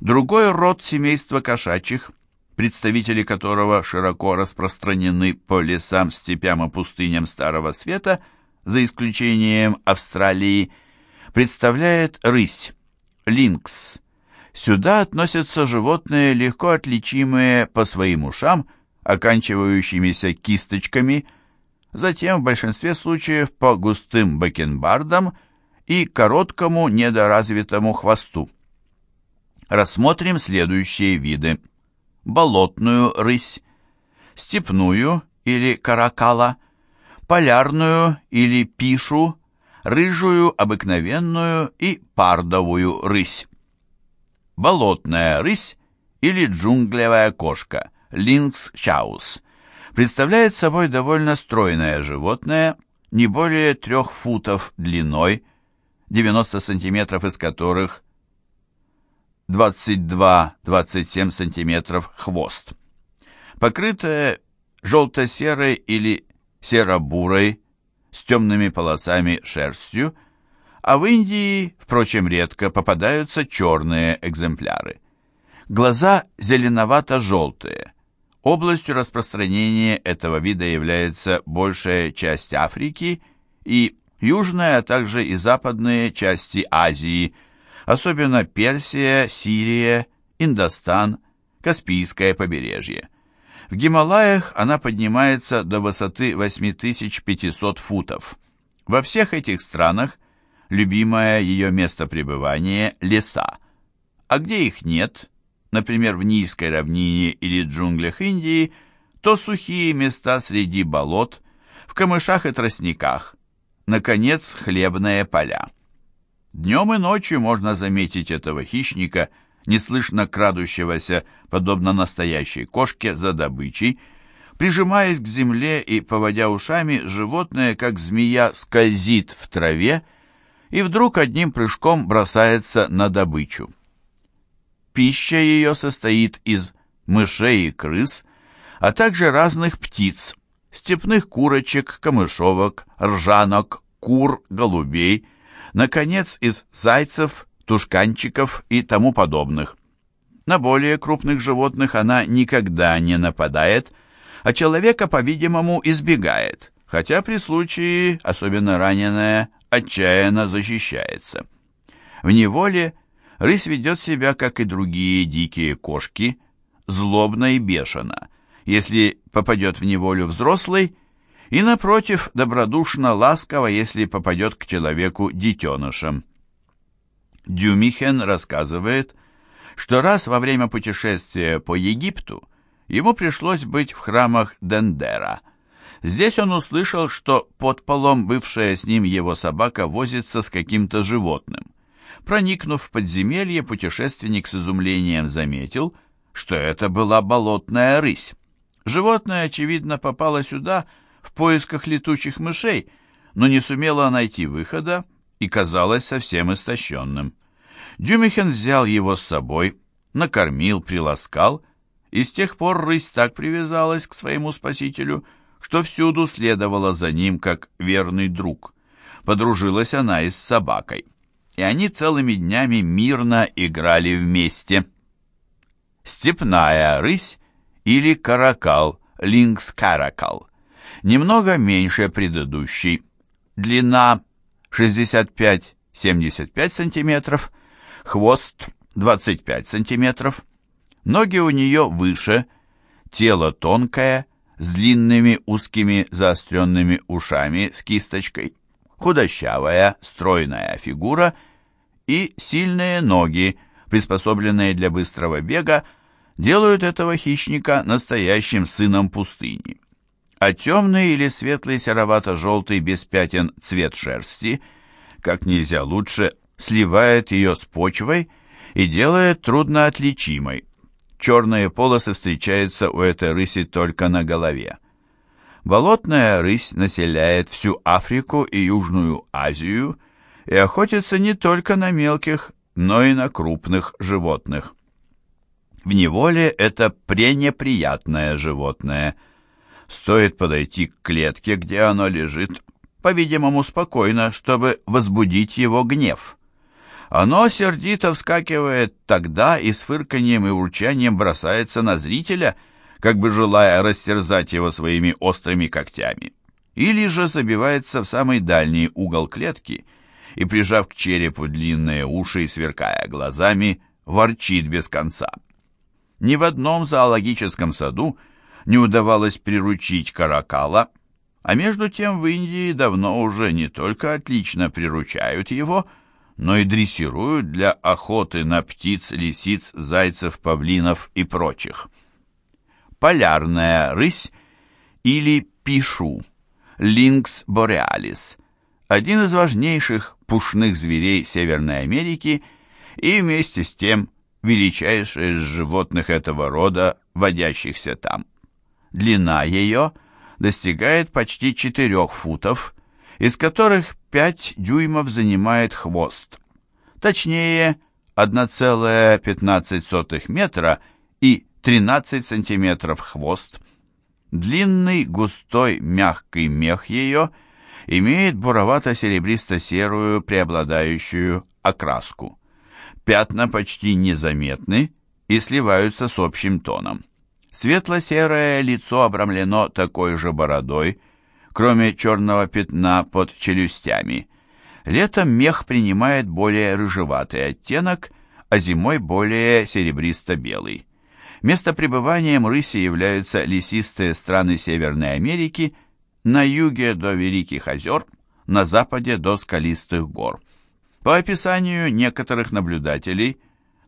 Другой род семейства кошачьих, представители которого широко распространены по лесам, степям и пустыням Старого Света, за исключением Австралии, представляет рысь, линкс. Сюда относятся животные, легко отличимые по своим ушам, оканчивающимися кисточками, затем в большинстве случаев по густым бакенбардам и короткому недоразвитому хвосту. Рассмотрим следующие виды. Болотную рысь, степную или каракала, полярную или пишу, рыжую, обыкновенную и пардовую рысь. Болотная рысь или джунглевая кошка, линкс чаус, представляет собой довольно стройное животное, не более трех футов длиной, 90 сантиметров из которых 22-27 сантиметров хвост. Покрытая желто-серой или серо-бурой с темными полосами шерстью, а в Индии, впрочем, редко попадаются черные экземпляры. Глаза зеленовато-желтые. Областью распространения этого вида является большая часть Африки и южная, а также и западные части Азии – особенно Персия, Сирия, Индостан, Каспийское побережье. В Гималаях она поднимается до высоты 8500 футов. Во всех этих странах любимое ее место пребывания – леса. А где их нет, например, в низкой равнине или джунглях Индии, то сухие места среди болот, в камышах и тростниках, наконец, хлебные поля. Днем и ночью можно заметить этого хищника, неслышно крадущегося, подобно настоящей кошке, за добычей. Прижимаясь к земле и поводя ушами, животное, как змея, скользит в траве и вдруг одним прыжком бросается на добычу. Пища ее состоит из мышей и крыс, а также разных птиц, степных курочек, камышовок, ржанок, кур, голубей – наконец, из зайцев, тушканчиков и тому подобных. На более крупных животных она никогда не нападает, а человека, по-видимому, избегает, хотя при случае, особенно раненая, отчаянно защищается. В неволе рысь ведет себя, как и другие дикие кошки, злобно и бешено. Если попадет в неволю взрослый, и, напротив, добродушно, ласково, если попадет к человеку детенышем. Дюмихен рассказывает, что раз во время путешествия по Египту ему пришлось быть в храмах Дендера. Здесь он услышал, что под полом бывшая с ним его собака возится с каким-то животным. Проникнув в подземелье, путешественник с изумлением заметил, что это была болотная рысь. Животное, очевидно, попало сюда, в поисках летучих мышей, но не сумела найти выхода и казалось совсем истощенным. Дюмихен взял его с собой, накормил, приласкал, и с тех пор рысь так привязалась к своему спасителю, что всюду следовала за ним, как верный друг. Подружилась она и с собакой, и они целыми днями мирно играли вместе. Степная рысь или каракал, линкс-каракал – немного меньше предыдущей. Длина 65-75 см, хвост 25 см, ноги у нее выше, тело тонкое, с длинными узкими заостренными ушами с кисточкой, худощавая, стройная фигура и сильные ноги, приспособленные для быстрого бега, делают этого хищника настоящим сыном пустыни а темный или светлый серовато-желтый без пятен цвет шерсти как нельзя лучше сливает ее с почвой и делает трудно отличимой. Черные полосы встречаются у этой рыси только на голове. Болотная рысь населяет всю Африку и Южную Азию и охотится не только на мелких, но и на крупных животных. В неволе это пренеприятное животное – Стоит подойти к клетке, где оно лежит, по-видимому, спокойно, чтобы возбудить его гнев. Оно сердито вскакивает тогда и с фырканьем и урчанием бросается на зрителя, как бы желая растерзать его своими острыми когтями. Или же забивается в самый дальний угол клетки и, прижав к черепу длинные уши и сверкая глазами, ворчит без конца. Ни в одном зоологическом саду не удавалось приручить каракала, а между тем в Индии давно уже не только отлично приручают его, но и дрессируют для охоты на птиц, лисиц, зайцев, павлинов и прочих. Полярная рысь или пишу, линкс бореалис, один из важнейших пушных зверей Северной Америки и вместе с тем величайший из животных этого рода, водящихся там. Длина ее достигает почти 4 футов, из которых 5 дюймов занимает хвост. Точнее, 1,15 метра и 13 сантиметров хвост. Длинный, густой, мягкий мех ее имеет буровато-серебристо-серую преобладающую окраску. Пятна почти незаметны и сливаются с общим тоном. Светло-серое лицо обрамлено такой же бородой, кроме черного пятна под челюстями. Летом мех принимает более рыжеватый оттенок, а зимой более серебристо-белый. Место пребывания рыси являются лесистые страны Северной Америки, на юге до Великих озер, на западе до скалистых гор. По описанию некоторых наблюдателей,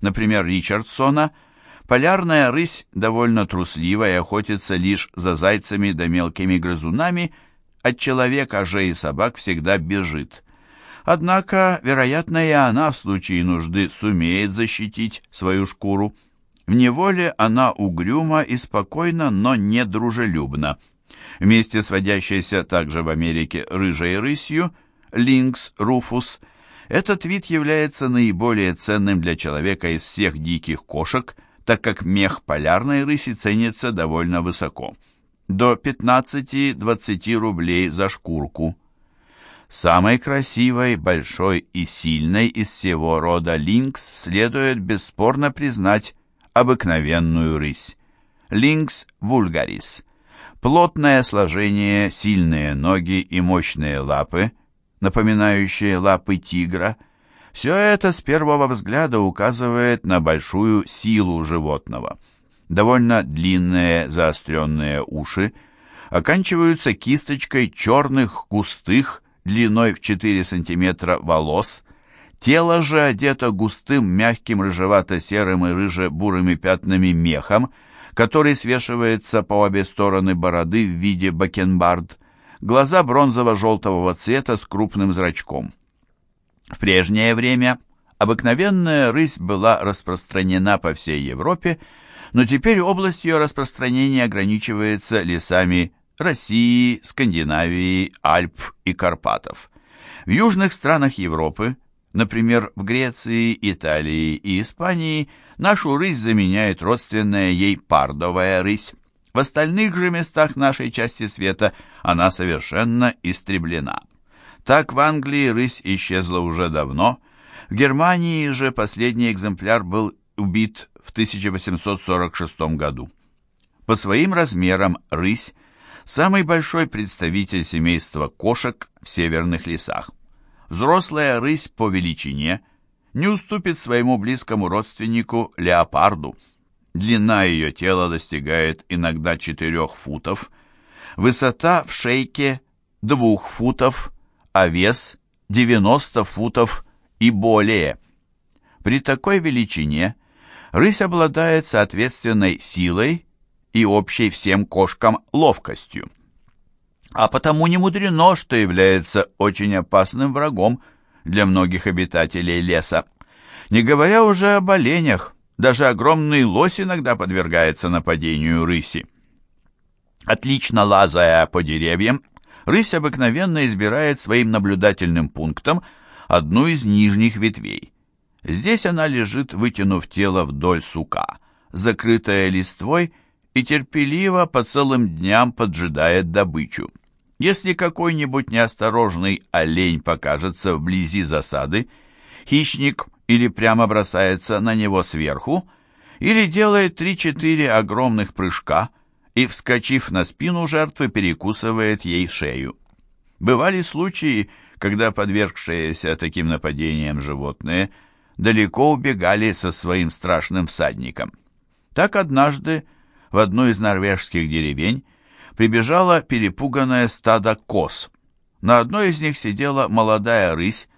например, Ричардсона, полярная рысь довольно труслива и охотится лишь за зайцами да мелкими грызунами – от человека же и собак всегда бежит. Однако, вероятно, и она в случае нужды сумеет защитить свою шкуру. В неволе она угрюма и спокойна, но не дружелюбна. Вместе с водящейся также в Америке рыжей рысью, линкс руфус, этот вид является наиболее ценным для человека из всех диких кошек, так как мех полярной рыси ценится довольно высоко до 15-20 рублей за шкурку. Самой красивой, большой и сильной из всего рода линкс следует бесспорно признать обыкновенную рысь. Линкс вульгарис. Плотное сложение, сильные ноги и мощные лапы, напоминающие лапы тигра, все это с первого взгляда указывает на большую силу животного довольно длинные заостренные уши оканчиваются кисточкой черных, густых, длиной в 4 см волос. Тело же одето густым, мягким, рыжевато-серым и рыже-бурыми пятнами мехом, который свешивается по обе стороны бороды в виде бакенбард. Глаза бронзово-желтого цвета с крупным зрачком. В прежнее время обыкновенная рысь была распространена по всей Европе, но теперь область ее распространения ограничивается лесами России, Скандинавии, Альп и Карпатов. В южных странах Европы, например, в Греции, Италии и Испании, нашу рысь заменяет родственная ей пардовая рысь. В остальных же местах нашей части света она совершенно истреблена. Так в Англии рысь исчезла уже давно, в Германии же последний экземпляр был убит в 1846 году. По своим размерам рысь – самый большой представитель семейства кошек в северных лесах. Взрослая рысь по величине не уступит своему близкому родственнику леопарду. Длина ее тела достигает иногда 4 футов, высота в шейке 2 футов, а вес 90 футов и более. При такой величине – Рысь обладает соответственной силой и общей всем кошкам ловкостью. А потому не мудрено, что является очень опасным врагом для многих обитателей леса. Не говоря уже об оленях, даже огромный лось иногда подвергается нападению рыси. Отлично лазая по деревьям, рысь обыкновенно избирает своим наблюдательным пунктом одну из нижних ветвей. Здесь она лежит, вытянув тело вдоль сука, закрытая листвой, и терпеливо по целым дням поджидает добычу. Если какой-нибудь неосторожный олень покажется вблизи засады, Хищник или прямо бросается на него сверху, или делает 3-4 огромных прыжка и, вскочив на спину жертвы, перекусывает ей шею. Бывали случаи, когда подвергшиеся таким нападениям животные далеко убегали со своим страшным всадником. Так однажды в одну из норвежских деревень прибежало перепуганное стадо коз. На одной из них сидела молодая рысь,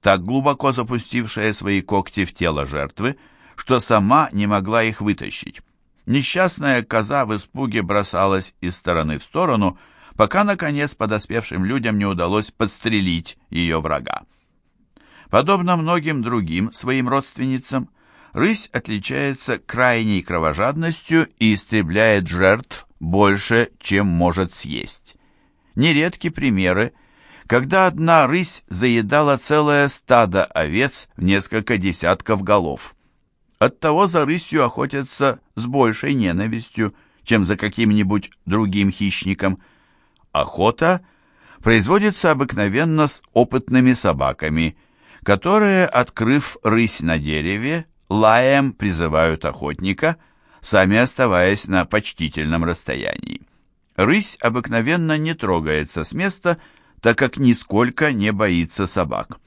так глубоко запустившая свои когти в тело жертвы, что сама не могла их вытащить. Несчастная коза в испуге бросалась из стороны в сторону, пока, наконец, подоспевшим людям не удалось подстрелить ее врага. Подобно многим другим своим родственницам, рысь отличается крайней кровожадностью и истребляет жертв больше, чем может съесть. Нередки примеры, когда одна рысь заедала целое стадо овец в несколько десятков голов. Оттого за рысью охотятся с большей ненавистью, чем за каким-нибудь другим хищником – Охота производится обыкновенно с опытными собаками, которые, открыв рысь на дереве, лаем призывают охотника, сами оставаясь на почтительном расстоянии. Рысь обыкновенно не трогается с места, так как нисколько не боится собак.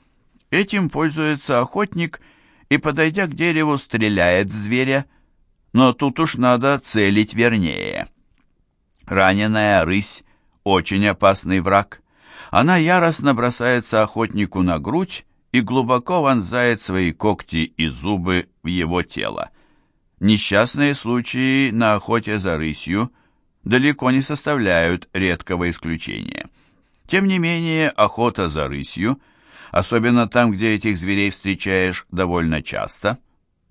Этим пользуется охотник и, подойдя к дереву, стреляет в зверя, но тут уж надо целить вернее. Раненая рысь очень опасный враг. Она яростно бросается охотнику на грудь и глубоко вонзает свои когти и зубы в его тело. Несчастные случаи на охоте за рысью далеко не составляют редкого исключения. Тем не менее, охота за рысью, особенно там, где этих зверей встречаешь довольно часто,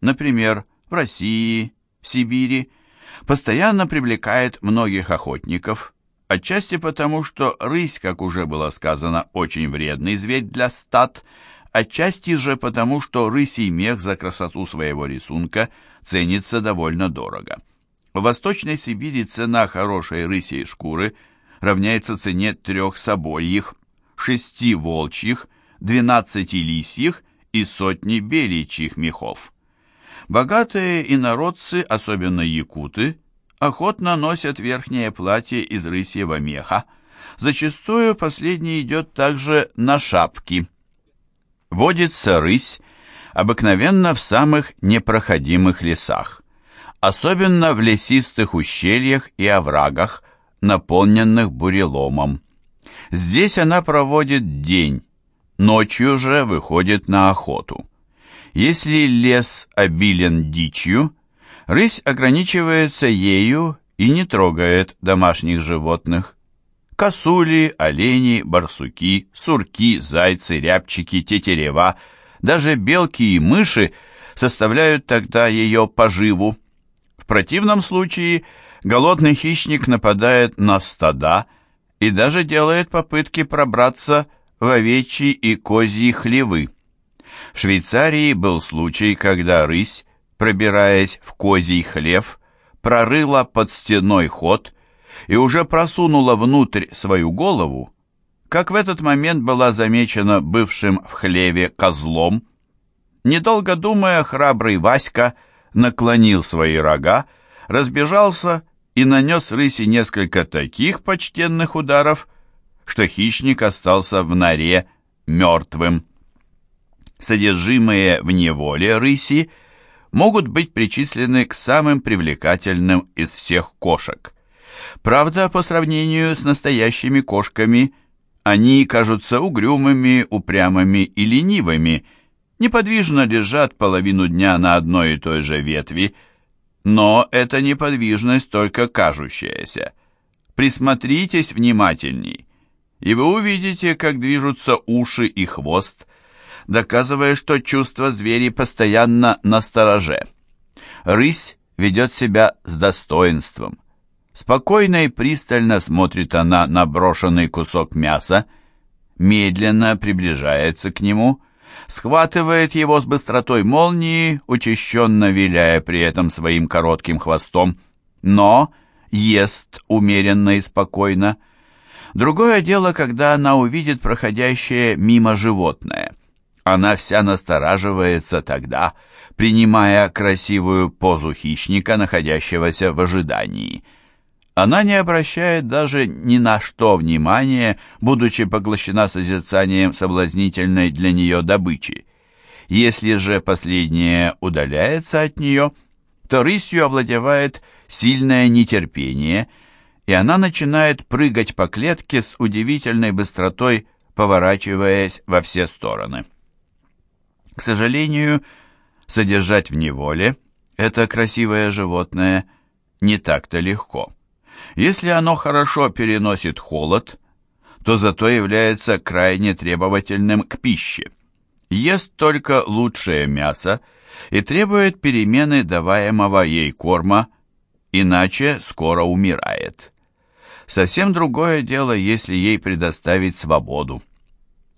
например, в России, в Сибири, постоянно привлекает многих охотников, Отчасти потому, что рысь, как уже было сказано, очень вредный зверь для стад, отчасти же потому, что рысий мех за красоту своего рисунка ценится довольно дорого. В Восточной Сибири цена хорошей рысей шкуры равняется цене трех собольих, шести волчьих, двенадцати лисьих и сотни беличьих мехов. Богатые инородцы, особенно якуты, охотно носят верхнее платье из рысьего меха. Зачастую последний идет также на шапки. Водится рысь обыкновенно в самых непроходимых лесах, особенно в лесистых ущельях и оврагах, наполненных буреломом. Здесь она проводит день, ночью же выходит на охоту. Если лес обилен дичью, Рысь ограничивается ею и не трогает домашних животных. Косули, олени, барсуки, сурки, зайцы, рябчики, тетерева, даже белки и мыши составляют тогда ее поживу. В противном случае голодный хищник нападает на стада и даже делает попытки пробраться в овечьи и козьи хлевы. В Швейцарии был случай, когда рысь пробираясь в козий хлев, прорыла под стеной ход и уже просунула внутрь свою голову, как в этот момент была замечена бывшим в хлеве козлом. Недолго думая, храбрый Васька наклонил свои рога, разбежался и нанес рыси несколько таких почтенных ударов, что хищник остался в норе мертвым. Содержимые в неволе рыси могут быть причислены к самым привлекательным из всех кошек. Правда, по сравнению с настоящими кошками, они кажутся угрюмыми, упрямыми и ленивыми, неподвижно лежат половину дня на одной и той же ветви, но эта неподвижность только кажущаяся. Присмотритесь внимательней, и вы увидите, как движутся уши и хвост, доказывая, что чувство звери постоянно на стороже. Рысь ведет себя с достоинством. Спокойно и пристально смотрит она на брошенный кусок мяса, медленно приближается к нему, схватывает его с быстротой молнии, учащенно виляя при этом своим коротким хвостом, но ест умеренно и спокойно. Другое дело, когда она увидит проходящее мимо животное. Она вся настораживается тогда, принимая красивую позу хищника, находящегося в ожидании. Она не обращает даже ни на что внимания, будучи поглощена созерцанием соблазнительной для нее добычи. Если же последняя удаляется от нее, то рысью овладевает сильное нетерпение, и она начинает прыгать по клетке с удивительной быстротой, поворачиваясь во все стороны. К сожалению, содержать в неволе это красивое животное не так-то легко. Если оно хорошо переносит холод, то зато является крайне требовательным к пище ест только лучшее мясо и требует перемены даваемого ей корма, иначе скоро умирает. Совсем другое дело, если ей предоставить свободу.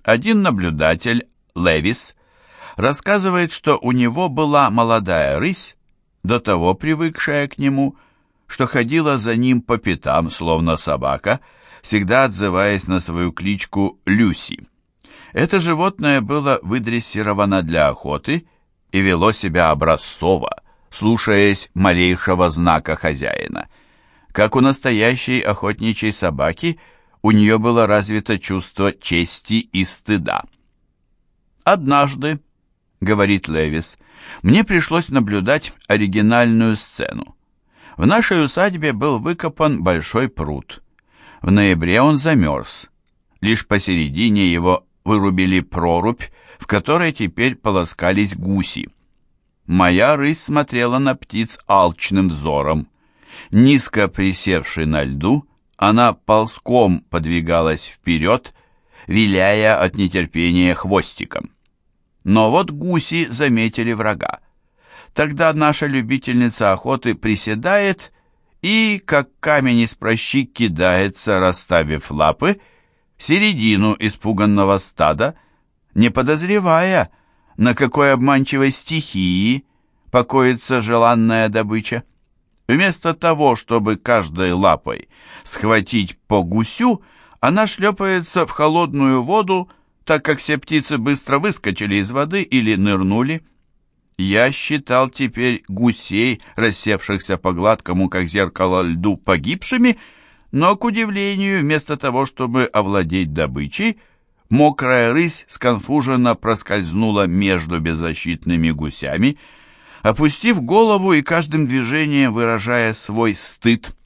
Один наблюдатель, Левис, рассказывает, что у него была молодая рысь, до того привыкшая к нему, что ходила за ним по пятам, словно собака, всегда отзываясь на свою кличку Люси. Это животное было выдрессировано для охоты и вело себя образцово, слушаясь малейшего знака хозяина. Как у настоящей охотничьей собаки, у нее было развито чувство чести и стыда. «Однажды», — говорит Левис, — «мне пришлось наблюдать оригинальную сцену. В нашей усадьбе был выкопан большой пруд. В ноябре он замерз. Лишь посередине его вырубили прорубь, в которой теперь полоскались гуси. Моя рысь смотрела на птиц алчным взором. Низко присевши на льду, она ползком подвигалась вперед, виляя от нетерпения хвостиком. Но вот гуси заметили врага. Тогда наша любительница охоты приседает и, как камень из прощи, кидается, расставив лапы, середину испуганного стада, не подозревая, на какой обманчивой стихии покоится желанная добыча. Вместо того, чтобы каждой лапой схватить по гусю, она шлепается в холодную воду, так как все птицы быстро выскочили из воды или нырнули. Я считал теперь гусей, рассевшихся по гладкому, как зеркало льду, погибшими, но, к удивлению, вместо того, чтобы овладеть добычей, мокрая рысь сконфуженно проскользнула между беззащитными гусями, опустив голову и каждым движением выражая свой стыд.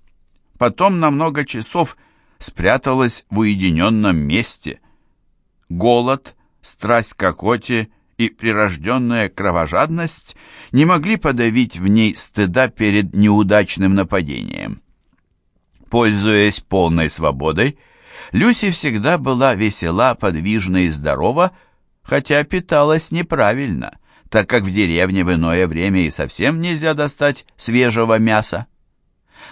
Потом на много часов спряталась в уединенном месте. Голод, страсть к охоте и прирожденная кровожадность не могли подавить в ней стыда перед неудачным нападением. Пользуясь полной свободой, Люси всегда была весела, подвижна и здорова, хотя питалась неправильно, так как в деревне в иное время и совсем нельзя достать свежего мяса.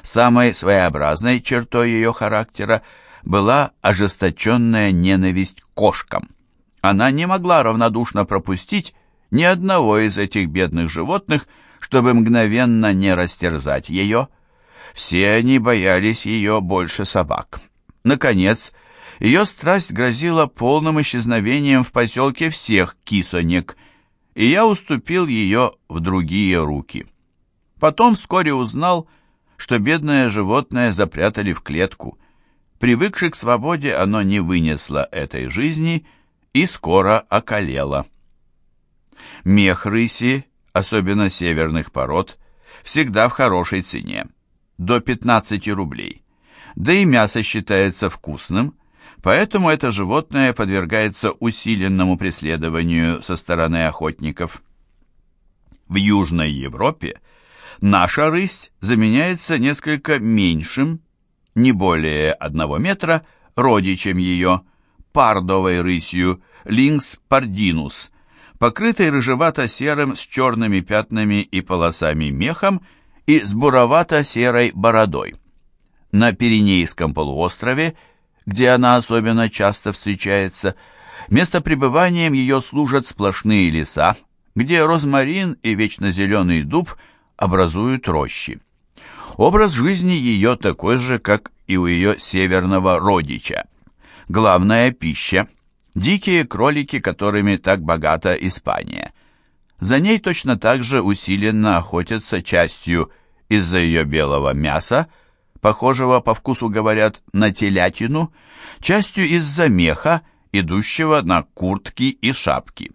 Самой своеобразной чертой ее характера была ожесточенная ненависть к кошкам. Она не могла равнодушно пропустить ни одного из этих бедных животных, чтобы мгновенно не растерзать ее – все они боялись ее больше собак. Наконец, ее страсть грозила полным исчезновением в поселке всех кисонек, и я уступил ее в другие руки. Потом вскоре узнал, что бедное животное запрятали в клетку. Привыкши к свободе, оно не вынесло этой жизни и скоро околело. Мех рыси, особенно северных пород, всегда в хорошей цене до 15 рублей. Да и мясо считается вкусным, поэтому это животное подвергается усиленному преследованию со стороны охотников. В Южной Европе наша рысь заменяется несколько меньшим, не более одного метра, родичем ее, пардовой рысью, линкс пардинус, покрытой рыжевато-серым с черными пятнами и полосами мехом и с буровато-серой бородой. На Пиренейском полуострове, где она особенно часто встречается, место пребыванием ее служат сплошные леса, где розмарин и вечно зеленый дуб образуют рощи. Образ жизни ее такой же, как и у ее северного родича. Главная пища – Дикие кролики, которыми так богата Испания. За ней точно так же усиленно охотятся частью из-за ее белого мяса, похожего по вкусу, говорят, на телятину, частью из-за меха, идущего на куртки и шапки.